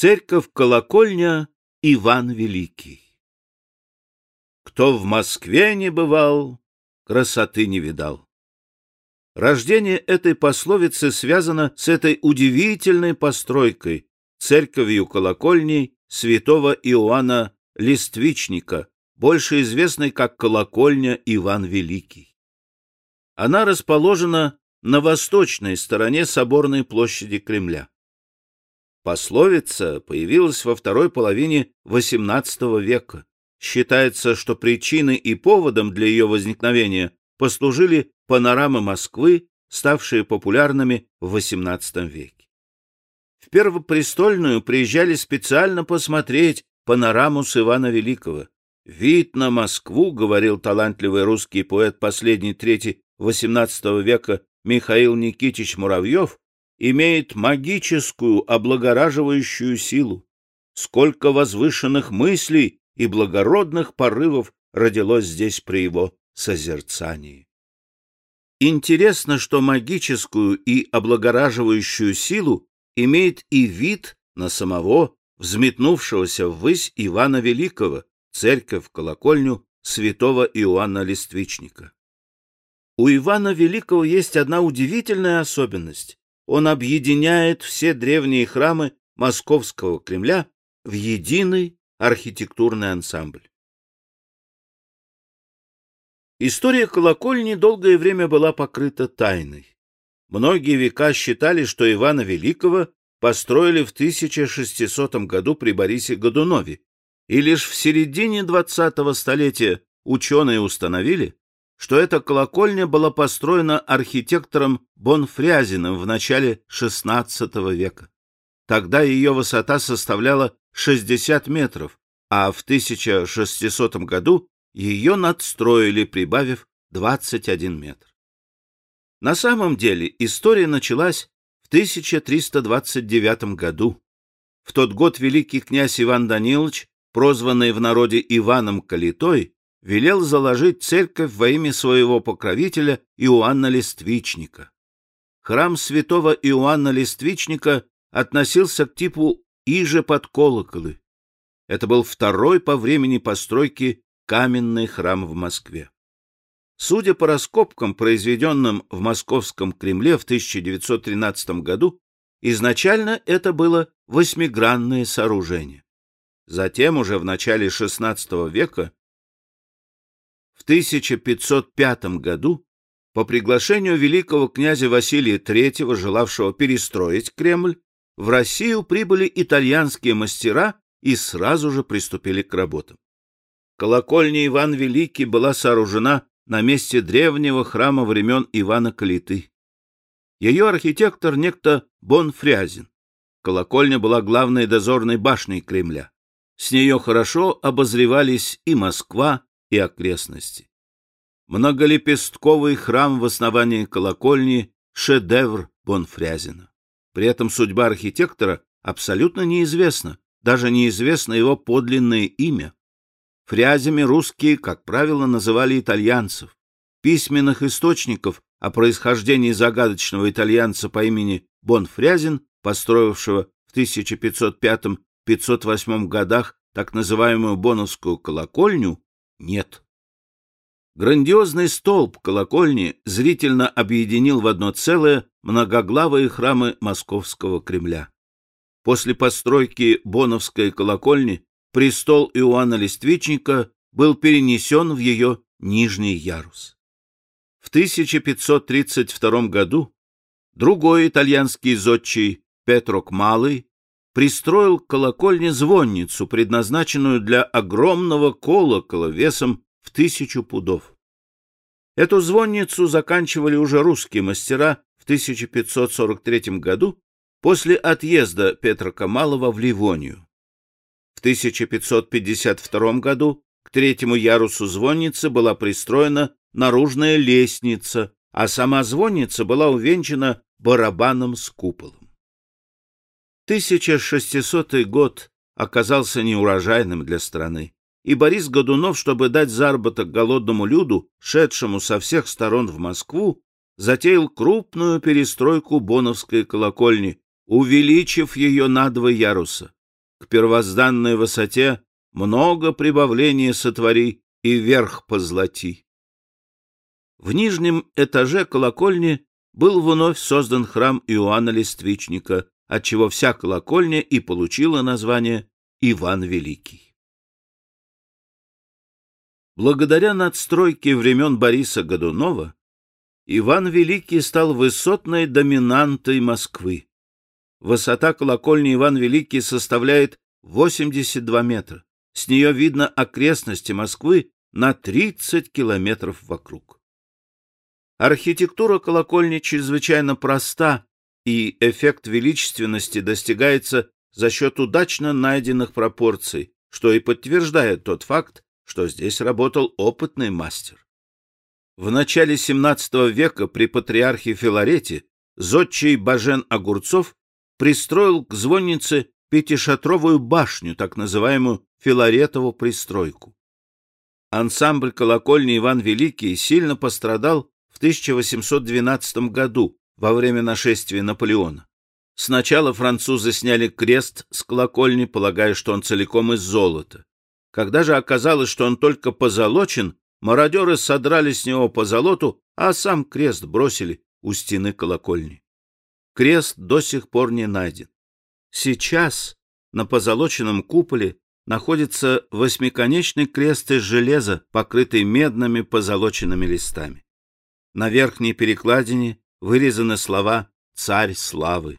Церковь-колокольня Иван Великий. Кто в Москве не бывал, красоты не видал. Рождение этой пословицы связано с этой удивительной постройкой, церковью-колокольней святого Иоанна Листвичника, больше известной как колокольня Иван Великий. Она расположена на восточной стороне соборной площади Кремля. Пословица появилась во второй половине XVIII века. Считается, что причиной и поводом для ее возникновения послужили панорамы Москвы, ставшие популярными в XVIII веке. В Первопрестольную приезжали специально посмотреть панораму с Ивана Великого. «Вид на Москву», — говорил талантливый русский поэт последней трети XVIII века Михаил Никитич Муравьев, имеет магическую облагораживающую силу. Сколько возвышенных мыслей и благородных порывов родилось здесь при его созерцании. Интересно, что магическую и облагораживающую силу имеет и вид на самого взметнувшегося ввысь Ивана Великого, церковь, колокольню святого Иоанна Листвичника. У Ивана Великого есть одна удивительная особенность. Он объединяет все древние храмы Московского Кремля в единый архитектурный ансамбль. История колокольни долгое время была покрыта тайной. Многие века считали, что Ивана Великого построили в 1600 году при Борисе Годунове, и лишь в середине 20-го столетия ученые установили, что эта колокольня была построена архитектором Бонфрязиным в начале XVI века. Тогда ее высота составляла 60 метров, а в 1600 году ее надстроили, прибавив 21 метр. На самом деле история началась в 1329 году. В тот год великий князь Иван Данилович, прозванный в народе Иваном Калитой, велел заложить церковь во имя своего покровителя Иоанна Листвичника. Храм святого Иоанна Листвичника относился к типу иже под колоколы. Это был второй по времени постройки каменный храм в Москве. Судя по раскопкам, произведенным в Московском Кремле в 1913 году, изначально это было восьмигранное сооружение. Затем, уже в начале XVI века, в 1505 году, по приглашению великого князя Василия III, желавшего перестроить Кремль, в Россию прибыли итальянские мастера и сразу же приступили к работам. Колокольня Иван Великий была сооружена на месте древнего храма времен Ивана Калиты. Ее архитектор некто Бон Фрязин. Колокольня была главной дозорной башней Кремля. С нее хорошо обозревались и Москва, и окрестности. Многолепестковый храм в основании колокольни — шедевр Бонфрязина. При этом судьба архитектора абсолютно неизвестна, даже неизвестно его подлинное имя. Фрязями русские, как правило, называли итальянцев. Письменных источников о происхождении загадочного итальянца по имени Бонфрязин, построившего в 1505-508 годах так называемую Боновскую колокольню, нет. Грандиозный столб колокольни зрительно объединил в одно целое многоглавые храмы Московского Кремля. После постройки Боновской колокольни престол Иоанна Листвичника был перенесен в ее нижний ярус. В 1532 году другой итальянский зодчий Петрок Малый пристроил к колокольне звонницу, предназначенную для огромного колокола весом в тысячу пудов. Эту звонницу заканчивали уже русские мастера в 1543 году после отъезда Петра Камалова в Ливонию. В 1552 году к третьему ярусу звонницы была пристроена наружная лестница, а сама звонница была увенчана барабаном с куполом. 1600 год оказался неурожайным для страны, и Борис Годунов, чтобы дать заработок голодному люду, шедшему со всех сторон в Москву, затеял крупную перестройку Боновской колокольни, увеличив ее на два яруса. к первозданной высоте много прибавления сотвори и верх позлати. В нижнем этаже колокольни был вновь создан храм Иоанна Листвичника, отчего вся колокольня и получила название Иван Великий. Благодаря надстройке времен Бориса Годунова Иван Великий стал высотной доминантой Москвы. Высота колокольни Иван Великий составляет 82 метра. С нее видно окрестности Москвы на 30 километров вокруг. Архитектура колокольни чрезвычайно проста, и эффект величественности достигается за счет удачно найденных пропорций, что и подтверждает тот факт, что здесь работал опытный мастер. В начале XVII века при патриархе Филарете зодчий Бажен Огурцов пристроил к звоннице пятишатровую башню, так называемую Филаретову пристройку. Ансамбль колокольни Иван Великий сильно пострадал в 1812 году во время нашествия Наполеона. Сначала французы сняли крест с колокольни, полагая, что он целиком из золота. Когда же оказалось, что он только позолочен, мародеры содрали с него позолоту, а сам крест бросили у стены колокольни. Крест до сих пор не найден. Сейчас на позолоченном куполе находится восьмиконечный крест из железа, покрытый медными позолоченными листами. На верхней перекладине вырезаны слова «Царь славы».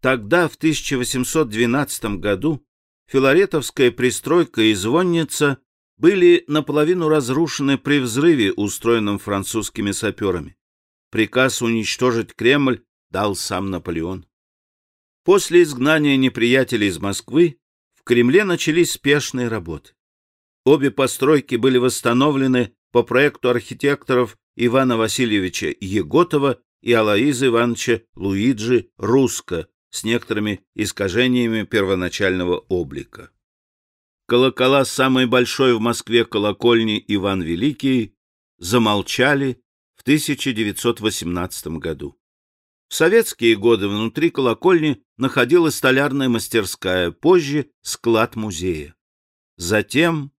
Тогда, в 1812 году, Филаретовская пристройка и звонница были наполовину разрушены при взрыве, устроенном французскими саперами. Приказ уничтожить Кремль дал сам Наполеон. После изгнания неприятелей из Москвы в Кремле начались спешные работы. Обе постройки были восстановлены по проекту архитекторов Ивана Васильевича Еготова и Алаиза Ивановича Луиджи Руска с некоторыми искажениями первоначального облика. Колокола самой большой в Москве колокольни Иван Великий замолчали в 1918 году. В советские годы внутри колокольни находилась столярная мастерская, позже склад музея. Затем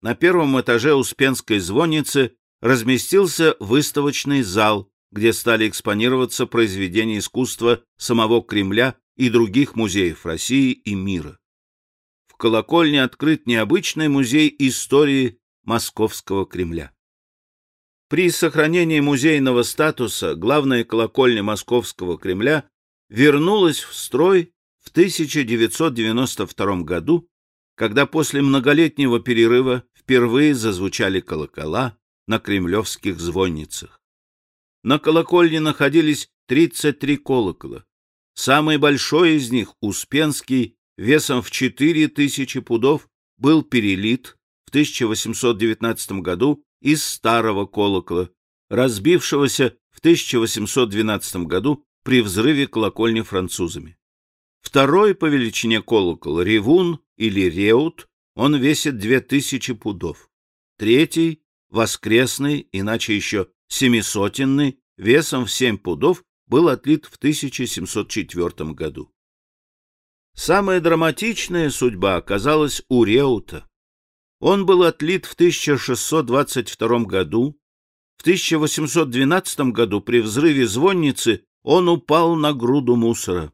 на первом этаже Успенской звонницы разместился выставочный зал, где стали экспонироваться произведения искусства самого Кремля и других музеев России и мира. В колокольне открыт необычный музей истории Московского Кремля. При сохранении музейного статуса главная колокольня Московского Кремля вернулась в строй в 1992 году, когда после многолетнего перерыва впервые зазвучали колокола на кремлевских звонницах. На колокольне находились 33 колокола. Самый большой из них, Успенский, весом в 4000 пудов, был перелит в 1819 году из старого колокола, разбившегося в 1812 году при взрыве колокольни французами. Второй по величине колокол — ревун или реут, он весит 2000 пудов. Третий — воскресный, иначе еще семисотенный, весом в 7 пудов, был отлит в 1704 году. Самая драматичная судьба оказалась у Реута. Он был отлит в 1622 году. В 1812 году при взрыве звонницы он упал на груду мусора.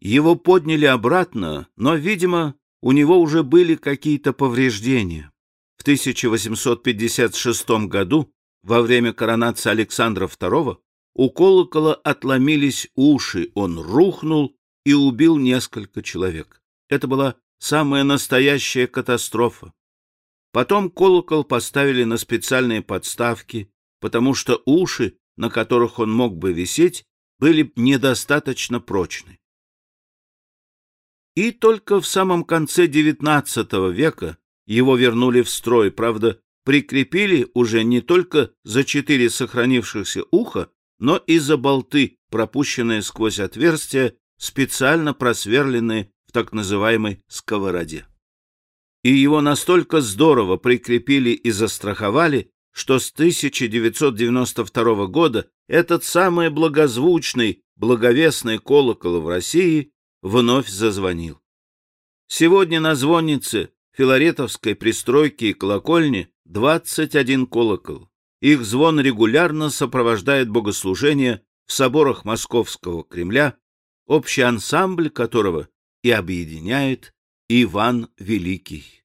Его подняли обратно, но, видимо, у него уже были какие-то повреждения. В 1856 году, во время коронации Александра II, у колокола отломились уши, он рухнул и убил несколько человек. Это была самая настоящая катастрофа. Потом колокол поставили на специальные подставки, потому что уши, на которых он мог бы висеть, были недостаточно прочны. И только в самом конце XIX века его вернули в строй, правда, прикрепили уже не только за четыре сохранившихся уха, но и за болты, пропущенные сквозь отверстия, специально просверленные в так называемой сковороде и его настолько здорово прикрепили и застраховали, что с 1992 года этот самый благозвучный, благовестный колокол в России вновь зазвонил. Сегодня на звоннице Филаретовской пристройки и колокольни 21 колокол. Их звон регулярно сопровождает богослужение в соборах Московского Кремля, общий ансамбль которого и объединяет Иван Великий.